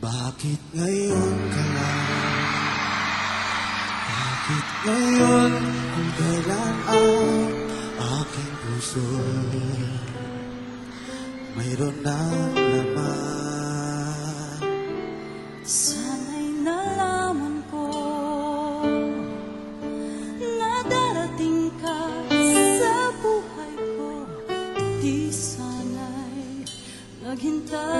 Bakit ngayon ka lang? Bakit ngayon kung kailan ang aking puso? Mayroon na naman Sana'y nalaman ko Na darating ka sa buhay ko Di sana'y naghintay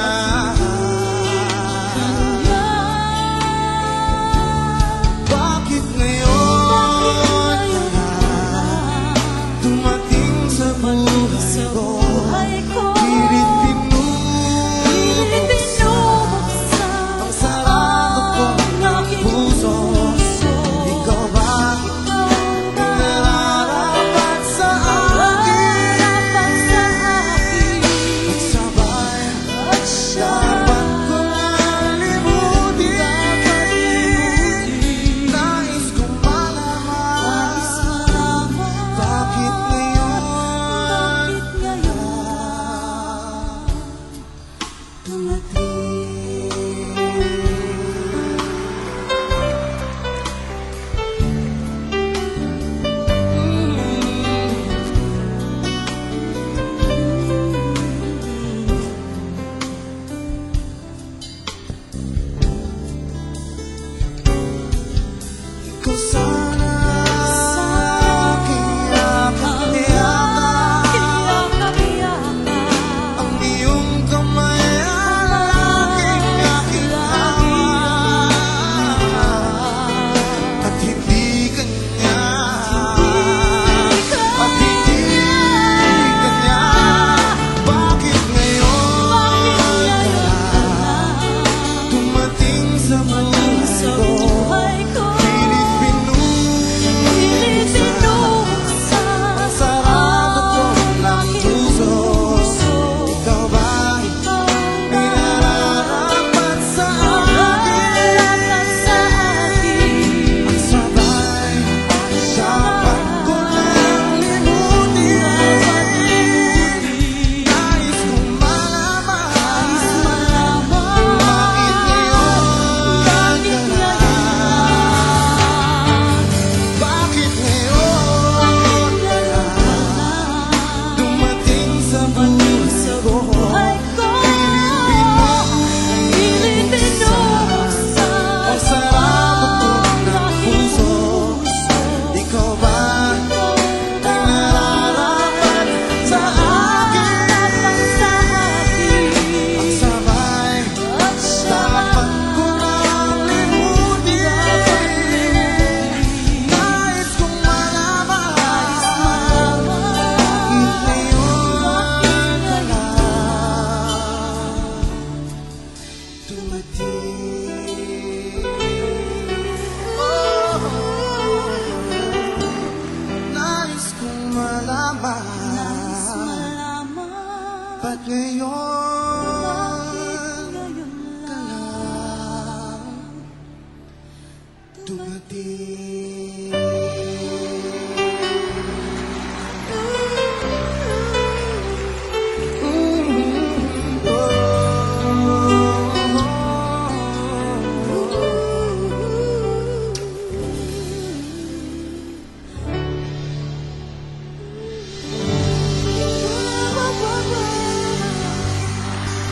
look dumating oh, Nais kong malaman. Nais malaman. Ba't ngayon Ka lang Dumating?